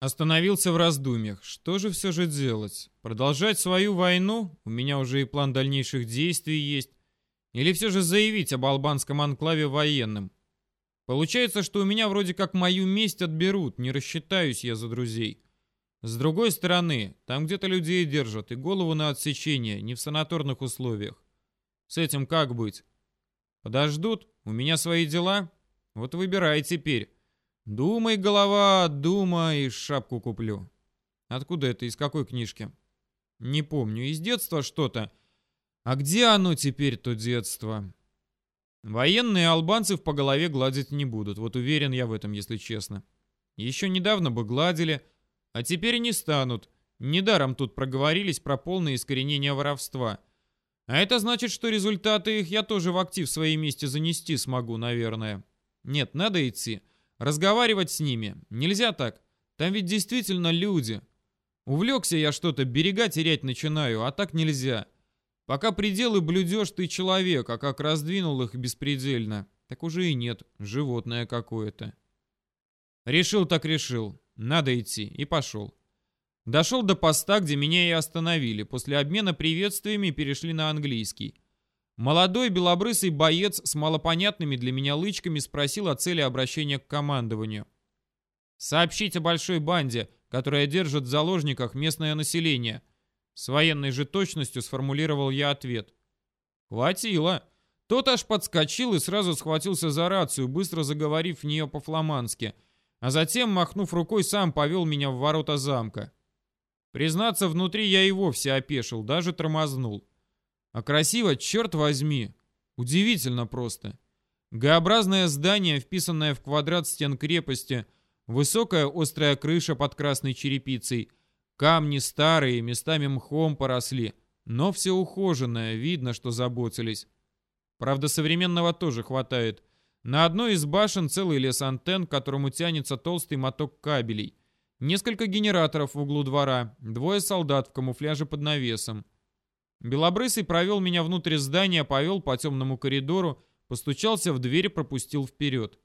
Остановился в раздумьях. Что же все же делать? Продолжать свою войну? У меня уже и план дальнейших действий есть. Или все же заявить об албанском анклаве военным? Получается, что у меня вроде как мою месть отберут, не рассчитаюсь я за друзей. С другой стороны, там где-то людей держат и голову на отсечение, не в санаторных условиях. С этим как быть? Подождут? У меня свои дела? Вот выбирай теперь. Думай, голова, думай, шапку куплю. Откуда это, из какой книжки? Не помню, из детства что-то. А где оно теперь, то детство? Военные албанцев по голове гладить не будут, вот уверен я в этом, если честно. Еще недавно бы гладили, а теперь не станут. Недаром тут проговорились про полное искоренение воровства. А это значит, что результаты их я тоже в актив своей месте занести смогу, наверное. Нет, надо идти. Разговаривать с ними. Нельзя так. Там ведь действительно люди. Увлекся я что-то, берега терять начинаю, а так нельзя. Пока пределы блюдешь ты человек, а как раздвинул их беспредельно, так уже и нет, животное какое-то. Решил так решил. Надо идти. И пошел. Дошел до поста, где меня и остановили. После обмена приветствиями перешли на английский. Молодой белобрысый боец с малопонятными для меня лычками спросил о цели обращения к командованию. «Сообщить о большой банде, которая держит в заложниках местное население», с военной же точностью сформулировал я ответ. Хватило. Тот аж подскочил и сразу схватился за рацию, быстро заговорив в нее по-фламандски, а затем, махнув рукой, сам повел меня в ворота замка. Признаться, внутри я и вовсе опешил, даже тормознул. А красиво, черт возьми. Удивительно просто. Г-образное здание, вписанное в квадрат стен крепости, высокая острая крыша под красной черепицей — Камни старые, местами мхом поросли, но все ухоженное, видно, что заботились. Правда, современного тоже хватает. На одной из башен целый лес антенн, к которому тянется толстый моток кабелей. Несколько генераторов в углу двора, двое солдат в камуфляже под навесом. Белобрысый провел меня внутрь здания, повел по темному коридору, постучался в дверь, пропустил вперед.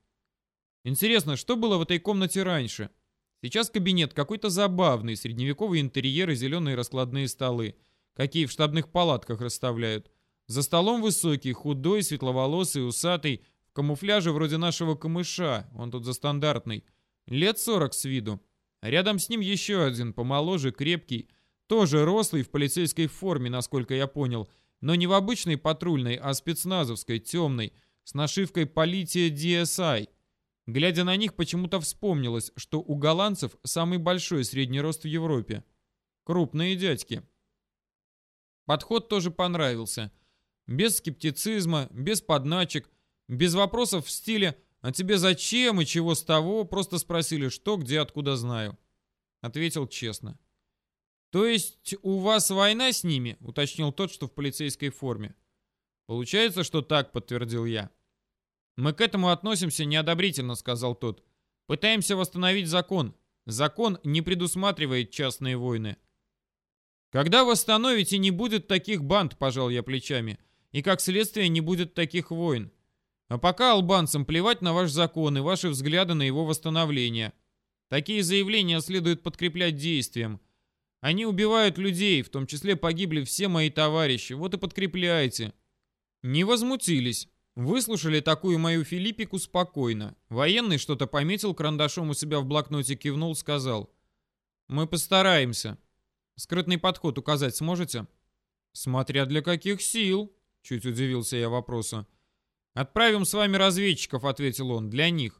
Интересно, что было в этой комнате раньше? — Сейчас кабинет какой-то забавный, средневековый интерьер и зеленые раскладные столы, какие в штабных палатках расставляют. За столом высокий, худой, светловолосый, усатый, в камуфляже вроде нашего камыша, он тут за стандартный. Лет сорок с виду. рядом с ним еще один, помоложе, крепкий, тоже рослый, в полицейской форме, насколько я понял, но не в обычной патрульной, а спецназовской, темной, с нашивкой «Полития DSI». Глядя на них, почему-то вспомнилось, что у голландцев самый большой средний рост в Европе. Крупные дядьки. Подход тоже понравился. Без скептицизма, без подначек, без вопросов в стиле «А тебе зачем и чего с того?» Просто спросили «Что, где, откуда знаю?» Ответил честно. «То есть у вас война с ними?» Уточнил тот, что в полицейской форме. «Получается, что так», подтвердил я. «Мы к этому относимся неодобрительно», — сказал тот. «Пытаемся восстановить закон. Закон не предусматривает частные войны». «Когда восстановите, не будет таких банд», — пожал я плечами. «И как следствие не будет таких войн. А пока албанцам плевать на ваш закон и ваши взгляды на его восстановление. Такие заявления следует подкреплять действием. Они убивают людей, в том числе погибли все мои товарищи, вот и подкрепляйте». Не возмутились. Выслушали такую мою Филиппику спокойно. Военный что-то пометил карандашом у себя в блокноте, кивнул, сказал. «Мы постараемся. Скрытный подход указать сможете?» «Смотря для каких сил», — чуть удивился я вопросу. «Отправим с вами разведчиков», — ответил он, — «для них.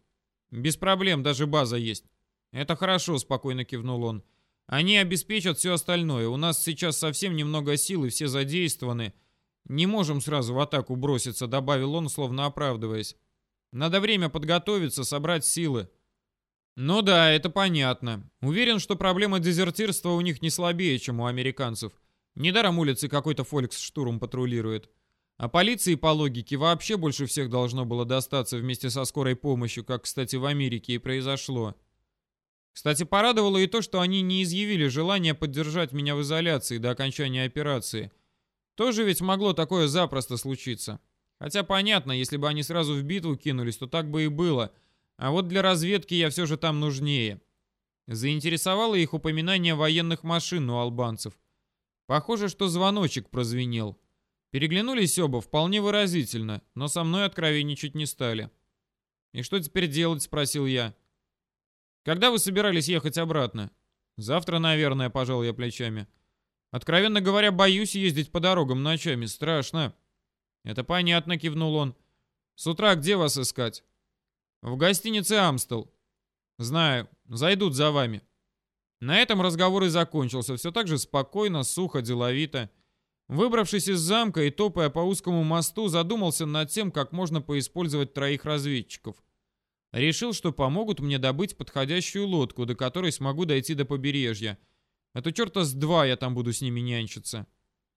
Без проблем, даже база есть». «Это хорошо», — спокойно кивнул он. «Они обеспечат все остальное. У нас сейчас совсем немного сил и все задействованы». «Не можем сразу в атаку броситься», — добавил он, словно оправдываясь. «Надо время подготовиться, собрать силы». «Ну да, это понятно. Уверен, что проблема дезертирства у них не слабее, чем у американцев. Недаром улицы какой-то фольксштурм патрулирует. А полиции, по логике, вообще больше всех должно было достаться вместе со скорой помощью, как, кстати, в Америке и произошло. Кстати, порадовало и то, что они не изъявили желания поддержать меня в изоляции до окончания операции — тоже ведь могло такое запросто случиться. Хотя понятно, если бы они сразу в битву кинулись, то так бы и было. А вот для разведки я все же там нужнее. Заинтересовало их упоминание военных машин у албанцев. Похоже, что звоночек прозвенел. Переглянулись оба вполне выразительно, но со мной откровенничать не стали. «И что теперь делать?» — спросил я. «Когда вы собирались ехать обратно?» «Завтра, наверное», — пожал я плечами. «Откровенно говоря, боюсь ездить по дорогам ночами. Страшно». «Это понятно», — кивнул он. «С утра где вас искать?» «В гостинице «Амстел». «Знаю. Зайдут за вами». На этом разговор и закончился. Все так же спокойно, сухо, деловито. Выбравшись из замка и топая по узкому мосту, задумался над тем, как можно поиспользовать троих разведчиков. Решил, что помогут мне добыть подходящую лодку, до которой смогу дойти до побережья. А то черта с два я там буду с ними нянчиться.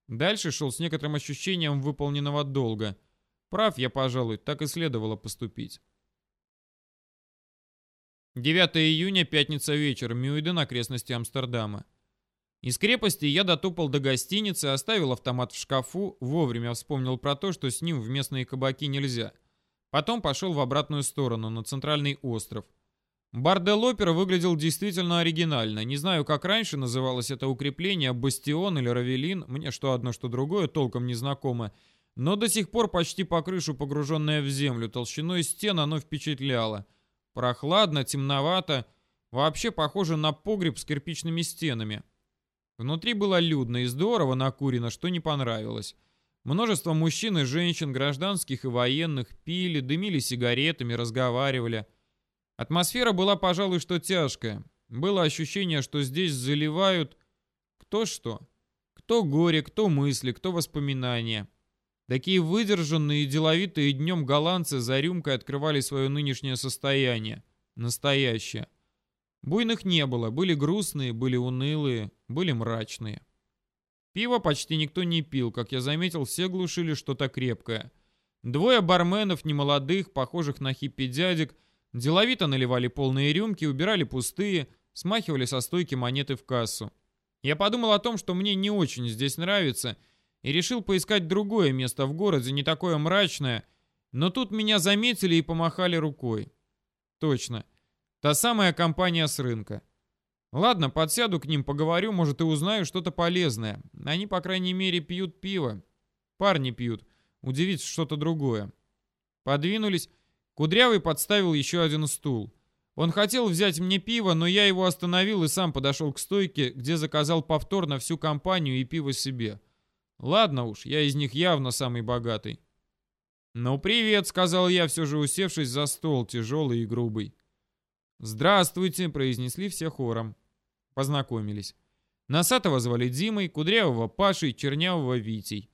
Дальше шел с некоторым ощущением выполненного долга. Прав я, пожалуй, так и следовало поступить. 9 июня, пятница вечер, Мюйден, окрестности Амстердама. Из крепости я дотопал до гостиницы, оставил автомат в шкафу, вовремя вспомнил про то, что с ним в местные кабаки нельзя. Потом пошел в обратную сторону, на центральный остров. Бордел Опера выглядел действительно оригинально. Не знаю, как раньше называлось это укрепление, Бастион или Равелин, мне что одно, что другое толком не знакомо, но до сих пор почти по крышу погруженное в землю, толщиной стен оно впечатляло. Прохладно, темновато, вообще похоже на погреб с кирпичными стенами. Внутри было людно и здорово накурено, что не понравилось. Множество мужчин и женщин, гражданских и военных, пили, дымили сигаретами, разговаривали. Атмосфера была, пожалуй, что тяжкая. Было ощущение, что здесь заливают кто что. Кто горе, кто мысли, кто воспоминания. Такие выдержанные и деловитые днем голландцы за рюмкой открывали свое нынешнее состояние. Настоящее. Буйных не было, были грустные, были унылые, были мрачные. Пиво почти никто не пил, как я заметил, все глушили что-то крепкое. Двое барменов, немолодых, похожих на хиппи-дядек, деловито наливали полные рюмки, убирали пустые, смахивали со стойки монеты в кассу. Я подумал о том, что мне не очень здесь нравится, и решил поискать другое место в городе, не такое мрачное, но тут меня заметили и помахали рукой. Точно. Та самая компания с рынка. Ладно, подсяду к ним, поговорю, может и узнаю что-то полезное. Они, по крайней мере, пьют пиво. Парни пьют. Удивить что-то другое. Подвинулись. Кудрявый подставил еще один стул. Он хотел взять мне пиво, но я его остановил и сам подошел к стойке, где заказал повторно всю компанию и пиво себе. Ладно уж, я из них явно самый богатый. «Ну, привет», — сказал я, все же усевшись за стол, тяжелый и грубый. «Здравствуйте», — произнесли все хором. Познакомились. Носатого звали Димой, Кудрявого Пашей, Чернявого Витей.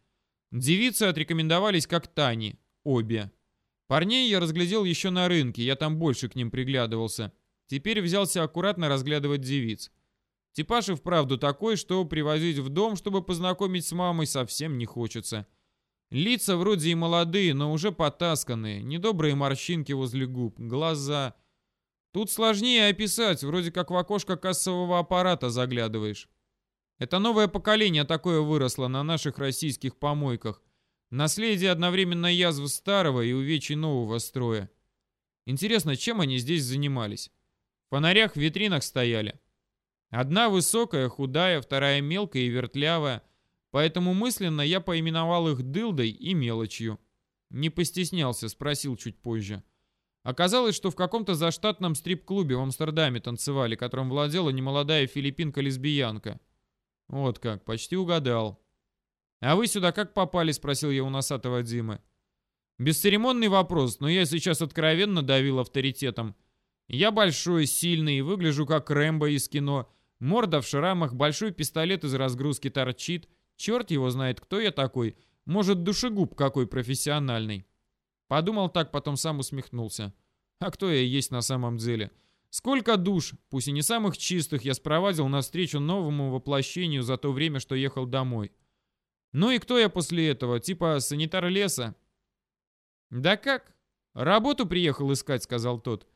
Девицы отрекомендовались как Тани, обе. Парней я разглядел еще на рынке, я там больше к ним приглядывался. Теперь взялся аккуратно разглядывать девиц. Типаж и вправду такой, что привозить в дом, чтобы познакомить с мамой, совсем не хочется. Лица вроде и молодые, но уже потасканные, недобрые морщинки возле губ, глаза... Тут сложнее описать, вроде как в окошко кассового аппарата заглядываешь. Это новое поколение такое выросло на наших российских помойках. Наследие одновременно язв старого и увечий нового строя. Интересно, чем они здесь занимались? В фонарях в витринах стояли. Одна высокая, худая, вторая мелкая и вертлявая, поэтому мысленно я поименовал их дылдой и мелочью. Не постеснялся, спросил чуть позже. — Оказалось, что в каком-то заштатном стрип-клубе в Амстердаме танцевали, которым владела немолодая филиппинка-лесбиянка. Вот как, почти угадал. «А вы сюда как попали?» — спросил я у носатого Димы. Бесцеремонный вопрос, но я сейчас откровенно давил авторитетом. Я большой, сильный, выгляжу как Рэмбо из кино. Морда в шрамах, большой пистолет из разгрузки торчит. Черт его знает, кто я такой. Может, душегуб какой профессиональный. Подумал так, потом сам усмехнулся. А кто я есть на самом деле? Сколько душ, пусть и не самых чистых, я спровадил навстречу новому воплощению за то время, что ехал домой. Ну и кто я после этого? Типа санитар леса? Да как? Работу приехал искать, сказал тот.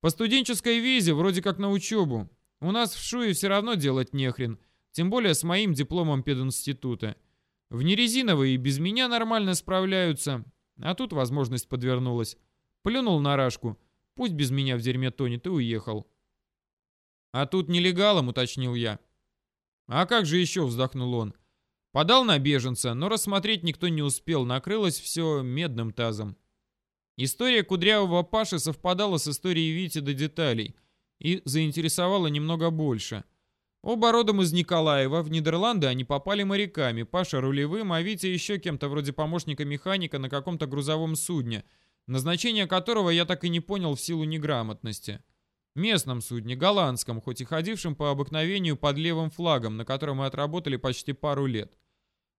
По студенческой визе, вроде как на учебу. У нас в Шуе все равно делать нехрен. Тем более с моим дипломом пединститута. В нерезиновые без меня нормально справляются. А тут возможность подвернулась. Плюнул на рашку. Пусть без меня в дерьме тонет и уехал. А тут нелегалом, уточнил я. А как же еще, вздохнул он. Подал на беженца, но рассмотреть никто не успел, накрылось все медным тазом. История кудрявого Паши совпадала с историей Вити до деталей и заинтересовала немного больше. Оба родом из Николаева, в Нидерланды они попали моряками, Паша рулевым, а Витя еще кем-то вроде помощника механика на каком-то грузовом судне, назначение которого я так и не понял в силу неграмотности. Местном судне, голландском, хоть и ходившем по обыкновению под левым флагом, на котором мы отработали почти пару лет.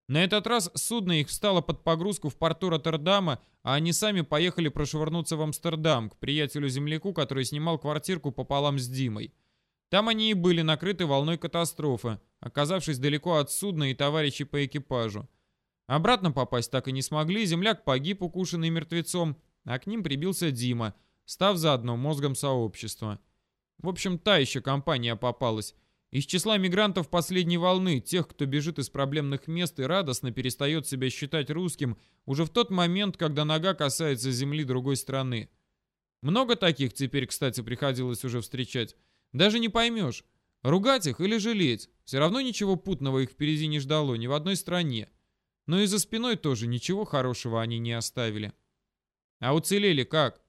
На этот раз судно их встало под погрузку в порту Роттердама, а они сами поехали прошвырнуться в Амстердам к приятелю-земляку, который снимал квартирку пополам с Димой. Там они и были накрыты волной катастрофы, оказавшись далеко от судна и товарищей по экипажу. Обратно попасть так и не смогли, земляк погиб, укушенный мертвецом, а к ним прибился Дима, став заодно мозгом сообщества. В общем, та еще компания попалась. Из числа мигрантов последней волны, тех, кто бежит из проблемных мест и радостно перестает себя считать русским, уже в тот момент, когда нога касается земли другой страны. Много таких теперь, кстати, приходилось уже встречать. Даже не поймешь, ругать их или жалеть. Все равно ничего путного их впереди не ждало ни в одной стране. Но и за спиной тоже ничего хорошего они не оставили. А уцелели как?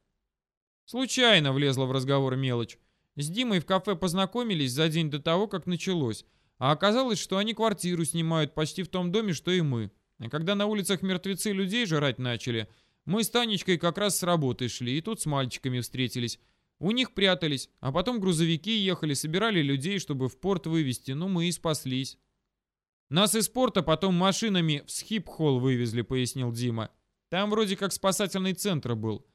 Случайно влезла в разговор мелочь. С Димой в кафе познакомились за день до того, как началось. А оказалось, что они квартиру снимают почти в том доме, что и мы. А когда на улицах мертвецы людей жрать начали, мы с Танечкой как раз с работы шли, и тут с мальчиками встретились. У них прятались, а потом грузовики ехали, собирали людей, чтобы в порт вывезти, ну мы и спаслись. Нас из порта потом машинами в Схип-холл вывезли, пояснил Дима. Там вроде как спасательный центр был.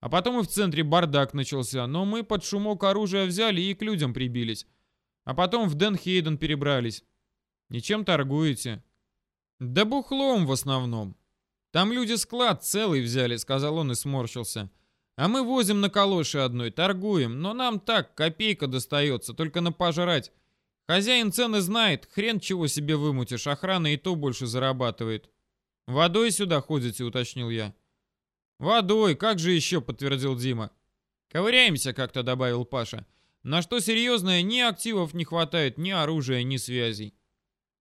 А потом и в центре бардак начался, но мы под шумок оружия взяли и к людям прибились. А потом в Денхейден перебрались. Ничем торгуете? Да бухлом в основном. Там люди склад целый взяли, сказал он и сморщился. А мы возим на калоши одной, торгуем, но нам так, копейка достается, только на пожрать. Хозяин цены знает, хрен чего себе вымутишь, охрана и то больше зарабатывает. Водой сюда ходите, уточнил я. «Водой, как же еще?» — подтвердил Дима. «Ковыряемся как-то», — добавил Паша. «На что серьезное, ни активов не хватает, ни оружия, ни связей».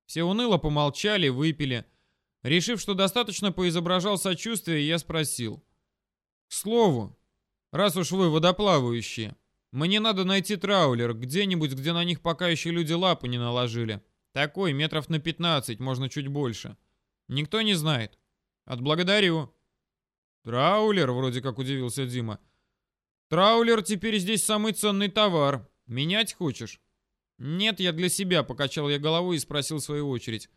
Все уныло помолчали, выпили. Решив, что достаточно поизображал сочувствие, я спросил. «К слову, раз уж вы водоплавающие, мне надо найти траулер где-нибудь, где на них пока еще люди лапы не наложили. Такой, метров на 15, можно чуть больше. Никто не знает. Отблагодарю». «Траулер?» — вроде как удивился Дима. «Траулер теперь здесь самый ценный товар. Менять хочешь?» «Нет, я для себя», — покачал я головой и спросил в свою очередь.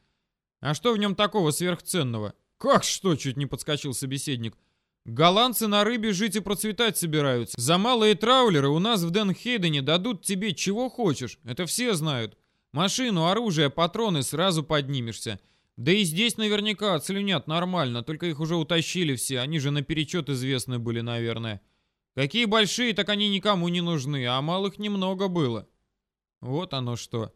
«А что в нем такого сверхценного?» «Как что?» — чуть не подскочил собеседник. «Голландцы на рыбе жить и процветать собираются. За малые траулеры у нас в Денхейдене дадут тебе чего хочешь. Это все знают. Машину, оружие, патроны сразу поднимешься. Да и здесь наверняка отслюнят нормально, только их уже утащили все, они же наперечет известны были, наверное. Какие большие, так они никому не нужны, а малых немного было. Вот оно что.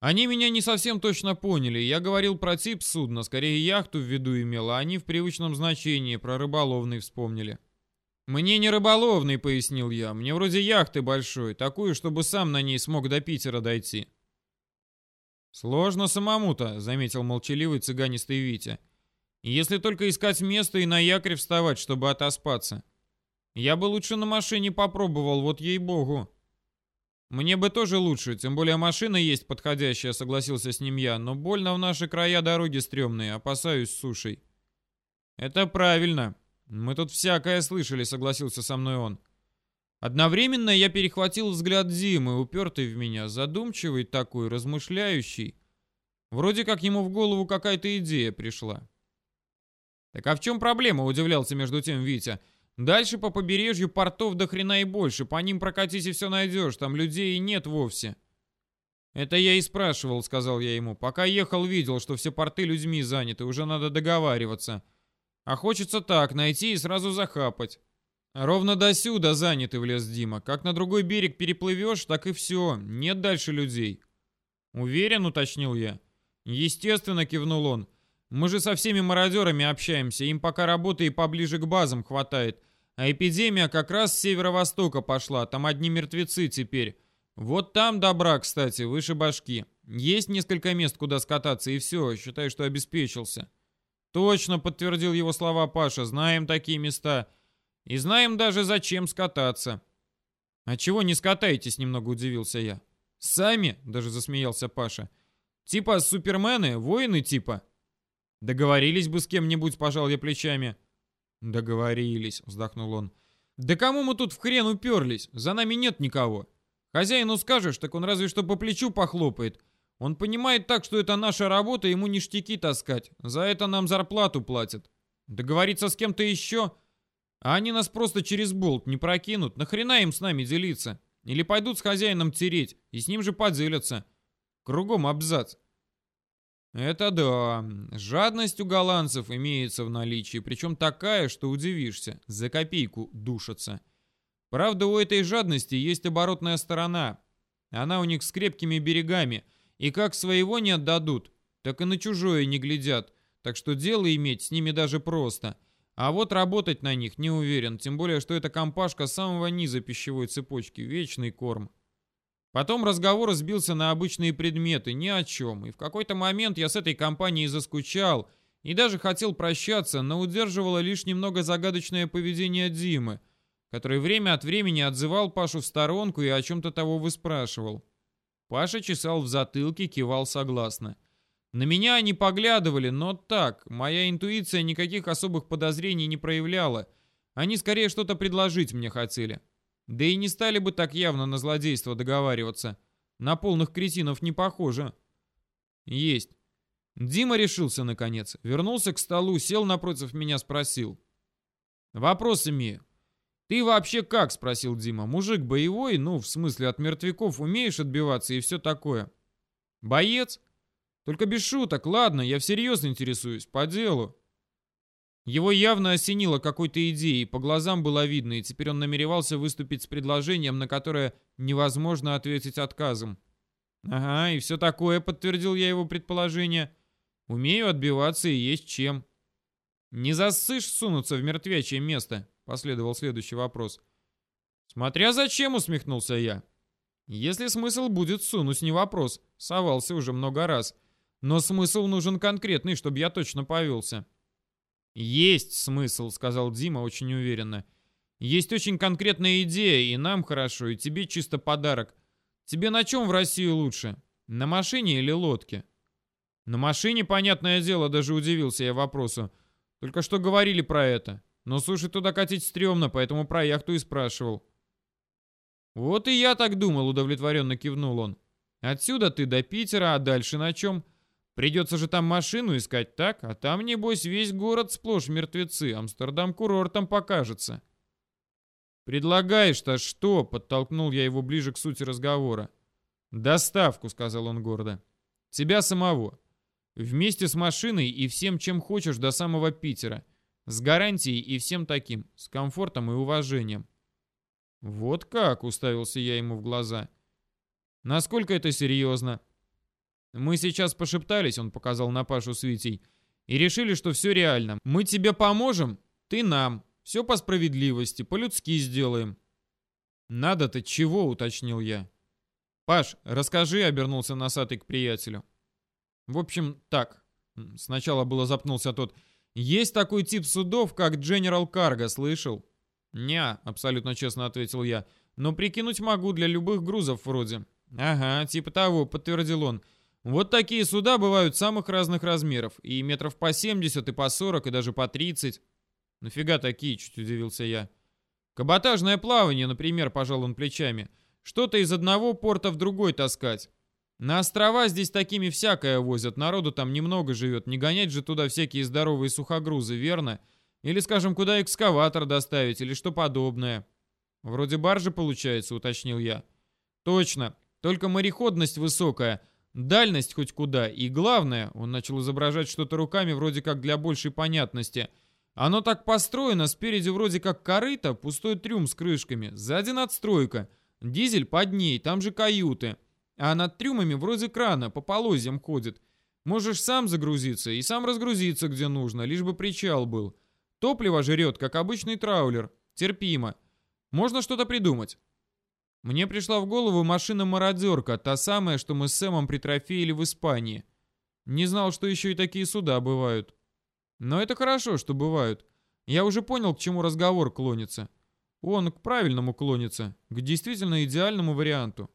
Они меня не совсем точно поняли. Я говорил про тип судна, скорее яхту в виду имел, а они в привычном значении про рыболовный вспомнили. «Мне не рыболовный», — пояснил я. «Мне вроде яхты большой, такую, чтобы сам на ней смог до Питера дойти». «Сложно самому-то», — заметил молчаливый цыганистый Витя. «Если только искать место и на якорь вставать, чтобы отоспаться. Я бы лучше на машине попробовал, вот ей-богу». «Мне бы тоже лучше, тем более машина есть подходящая», — согласился с ним я, «но больно в наши края дороги стрёмные, опасаюсь сушей». «Это правильно. Мы тут всякое слышали», — согласился со мной он. Одновременно я перехватил взгляд Зимы, упертый в меня, задумчивый такой, размышляющий. Вроде как ему в голову какая-то идея пришла. «Так а в чем проблема?» — удивлялся между тем Витя. «Дальше по побережью портов до хрена и больше. По ним прокатись и все найдешь. Там людей и нет вовсе». «Это я и спрашивал», — сказал я ему. «Пока ехал, видел, что все порты людьми заняты. Уже надо договариваться. А хочется так, найти и сразу захапать». «Ровно до сюда заняты влез Дима. Как на другой берег переплывешь, так и все. Нет дальше людей». «Уверен?» — уточнил я. «Естественно», — кивнул он. «Мы же со всеми мародерами общаемся. Им пока работы и поближе к базам хватает. А эпидемия как раз с северо-востока пошла. Там одни мертвецы теперь. Вот там добра, кстати, выше башки. Есть несколько мест, куда скататься, и все, считай, что обеспечился. Точно, подтвердил его слова Паша, знаем такие места. И знаем даже, зачем скататься. А чего не скатаетесь, немного удивился я. Сами, даже засмеялся Паша. Типа супермены, воины типа. Договорились бы с кем-нибудь, пожал я плечами. Договорились, вздохнул он. Да кому мы тут в хрен уперлись? За нами нет никого. Хозяину скажешь, так он разве что по плечу похлопает. Он понимает так, что это наша работа, ему ништяки таскать. За это нам зарплату платят. Договориться с кем-то еще? А они нас просто через болт не прокинут. Нахрена им с нами делиться? Или пойдут с хозяином тереть, и с ним же поделятся. Кругом абзац. Это да, жадность у голландцев имеется в наличии, причем такая, что удивишься, за копейку душатся. Правда, у этой жадности есть оборотная сторона. Она у них с крепкими берегами, и как своего не отдадут, так и на чужое не глядят, так что дело иметь с ними даже просто. А вот работать на них не уверен, тем более, что это компашка самого низа пищевой цепочки, вечный корм. Потом разговор сбился на обычные предметы, ни о чем, и в какой-то момент я с этой компанией заскучал и даже хотел прощаться, но удерживало лишь немного загадочное поведение Димы, который время от времени отзывал Пашу в сторонку и о чем-то того выспрашивал. Паша чесал в затылке, кивал согласно. На меня они поглядывали, но так, моя интуиция никаких особых подозрений не проявляла. Они скорее что-то предложить мне хотели. Да и не стали бы так явно на злодейство договариваться. На полных кретинов не похоже. Есть. Дима решился наконец. Вернулся к столу, сел напротив меня, спросил. Вопрос имею. «Ты вообще как?» — спросил Дима. «Мужик боевой? Ну, в смысле, от мертвяков умеешь отбиваться и все такое?» «Боец? Только без шуток, ладно, я всерьез интересуюсь, по делу». Его явно осенило какой-то идеей, по глазам было видно, и теперь он намеревался выступить с предложением, на которое невозможно ответить отказом. «Ага, и все такое», — подтвердил я его предположение. «Умею отбиваться и есть чем». «Не засышь сунуться в мертвячее место», — последовал следующий вопрос. «Смотря зачем», — усмехнулся я. «Если смысл будет сунуть, не вопрос. Совался уже много раз. Но смысл нужен конкретный, чтобы я точно повелся». «Есть смысл», — сказал Дима очень уверенно. «Есть очень конкретная идея, и нам хорошо, и тебе чисто подарок. Тебе на чем в России лучше? На машине или лодке?» «На машине, понятное дело, даже удивился я вопросу. Только что говорили про это. Но суши туда катить стрёмно, поэтому про яхту и спрашивал». «Вот и я так думал», — удовлетворенно кивнул он. «Отсюда ты до Питера, а дальше на чем?» Придется же там машину искать, так? А там, небось, весь город сплошь мертвецы. Амстердам курортом покажется. «Предлагаешь-то что?» — подтолкнул я его ближе к сути разговора. «Доставку», — сказал он гордо. «Тебя самого. Вместе с машиной и всем, чем хочешь, до самого Питера. С гарантией и всем таким. С комфортом и уважением». «Вот как?» — уставился я ему в глаза. «Насколько это серьезно?» Мы сейчас пошептались, он показал на Пашу с Витей, и решили, что все реально. Мы тебе поможем, ты нам. Все по справедливости, по-людски сделаем. Надо-то чего, уточнил я. Паш, расскажи, обернулся носатый к приятелю. В общем, так. Сначала было запнулся тот. Есть такой тип судов, как General Cargo, слышал? Не, абсолютно честно ответил я. Но прикинуть могу для любых грузов вроде. Ага, типа того, подтвердил он. Вот такие суда бывают самых разных размеров. И метров по 70, и по 40, и даже по 30. Нафига такие, чуть удивился я. Каботажное плавание, например, пожал он плечами. Что-то из одного порта в другой таскать. На острова здесь такими всякое возят, народу там немного живет, не гонять же туда всякие здоровые сухогрузы, верно? Или, скажем, куда экскаватор доставить, или что подобное. Вроде баржи получается, уточнил я. Точно, только мореходность высокая, Дальность хоть куда, и главное, он начал изображать что-то руками вроде как для большей понятности. Оно так построено, спереди вроде как корыто, пустой трюм с крышками, сзади надстройка, дизель под ней, там же каюты. А над трюмами вроде крана, по полозьям ходит. Можешь сам загрузиться и сам разгрузиться где нужно, лишь бы причал был. Топливо жрет, как обычный траулер. Терпимо. Можно что-то придумать. Мне пришла в голову машина-мародерка, та самая, что мы с Сэмом притрофеили в Испании. Не знал, что еще и такие суда бывают. Но это хорошо, что бывают. Я уже понял, к чему разговор клонится. Он к правильному клонится, к действительно идеальному варианту.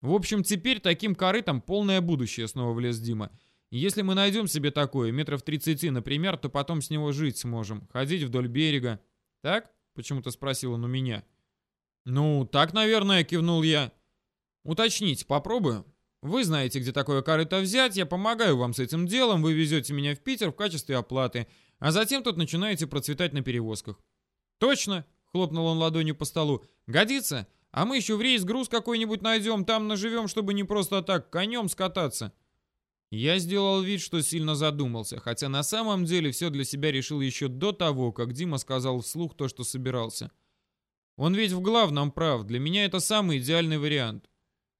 В общем, теперь таким корытом полное будущее, снова влез Дима. Если мы найдем себе такое, метров 30, например, то потом с него жить сможем, ходить вдоль берега. Так? Почему-то спросил он у меня. Ну, так, наверное, кивнул я. Уточнить попробую. Вы знаете, где такое корыто взять, я помогаю вам с этим делом, вы везете меня в Питер в качестве оплаты, а затем тут начинаете процветать на перевозках. Точно, хлопнул он ладонью по столу. Годится? А мы еще в рейс груз какой-нибудь найдем, там наживем, чтобы не просто так конем скататься. Я сделал вид, что сильно задумался, хотя на самом деле все для себя решил еще до того, как Дима сказал вслух то, что собирался. Он ведь в главном прав, для меня это самый идеальный вариант.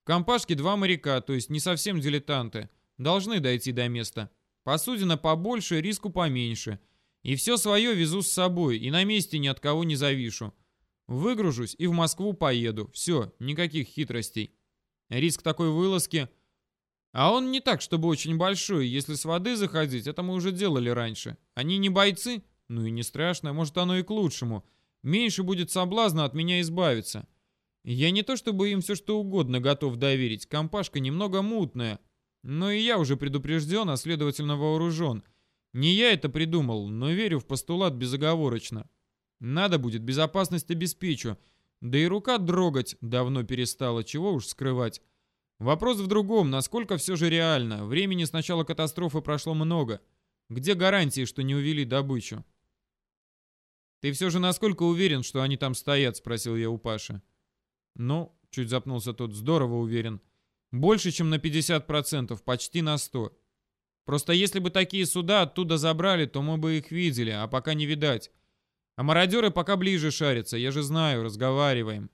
В компашке два моряка, то есть не совсем дилетанты, должны дойти до места. Посудина побольше, риску поменьше. И все свое везу с собой, и на месте ни от кого не завишу. Выгружусь и в Москву поеду. Все, никаких хитростей. Риск такой вылазки а он не так, чтобы очень большой. Если с воды заходить, это мы уже делали раньше. Они не бойцы? Ну и не страшно, может оно и к лучшему. Меньше будет соблазна от меня избавиться. Я не то чтобы им все что угодно готов доверить. Компашка немного мутная. Но и я уже предупрежден, а следовательно вооружен. Не я это придумал, но верю в постулат безоговорочно. Надо будет, безопасность обеспечу. Да и рука дрогать давно перестала, чего уж скрывать. Вопрос в другом, насколько все же реально. Времени с начала катастрофы прошло много. Где гарантии, что не увели добычу? «Ты все же насколько уверен, что они там стоят?» — спросил я у Паши. «Ну», — чуть запнулся тот, — «здорово уверен. Больше, чем на 50%, почти на 100%. Просто если бы такие суда оттуда забрали, то мы бы их видели, а пока не видать. А мародеры пока ближе шарятся, я же знаю, разговариваем.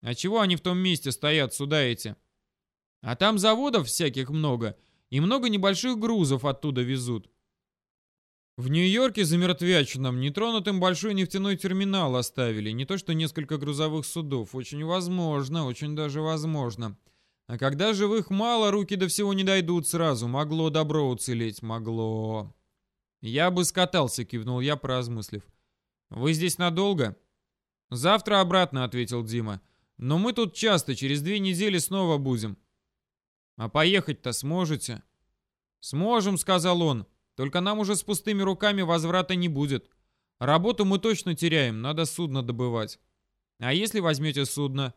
А чего они в том месте стоят, суда эти?» А там заводов всяких много, и много небольших грузов оттуда везут. В Нью-Йорке за мертвячином нетронутым большой нефтяной терминал оставили, не то что несколько грузовых судов. Очень возможно, очень даже возможно. А когда живых мало, руки до всего не дойдут сразу. Могло добро уцелеть, могло. Я бы скатался, кивнул я, поразмыслив. Вы здесь надолго? Завтра обратно, ответил Дима. Но мы тут часто, через две недели снова будем. «А поехать-то сможете?» «Сможем», — сказал он. «Только нам уже с пустыми руками возврата не будет. Работу мы точно теряем, надо судно добывать». «А если возьмете судно?»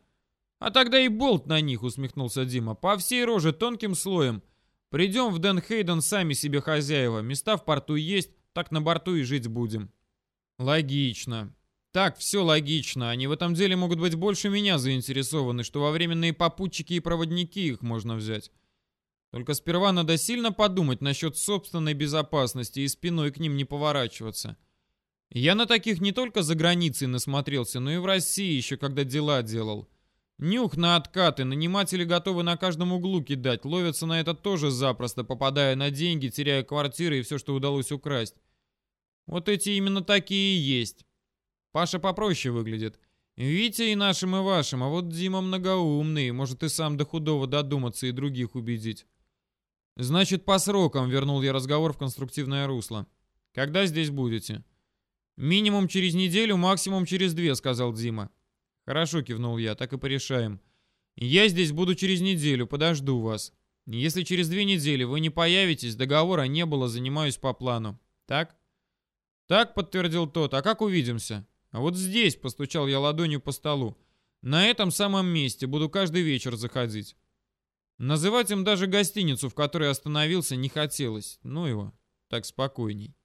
«А тогда и болт на них», — усмехнулся Дима. «По всей роже тонким слоем. Придем в Дэн Хейден сами себе хозяева. Места в порту есть, так на борту и жить будем». «Логично. Так, все логично. Они в этом деле могут быть больше меня заинтересованы, что во временные попутчики и проводники их можно взять. Только сперва надо сильно подумать насчет собственной безопасности и спиной к ним не поворачиваться. Я на таких не только за границей насмотрелся, но и в России еще когда дела делал. Нюх на откаты, наниматели готовы на каждом углу кидать, ловятся на это тоже запросто, попадая на деньги, теряя квартиры и все, что удалось украсть. Вот эти именно такие и есть. Паша попроще выглядит. Витя и нашим, и вашим, а вот Дима многоумный, может и сам до худого додуматься и других убедить. Значит, по срокам вернул я разговор в конструктивное русло. Когда здесь будете? Минимум через неделю, максимум через две, сказал Дима. Хорошо, кивнул я, так и порешаем. Я здесь буду через неделю, подожду вас. Если через две недели вы не появитесь, договора не было, занимаюсь по плану. Так? Так, подтвердил тот. А как увидимся? А вот здесь, постучал я ладонью по столу. На этом самом месте буду каждый вечер заходить. Называть им даже гостиницу, в которой остановился, не хотелось. Ну его, так спокойней.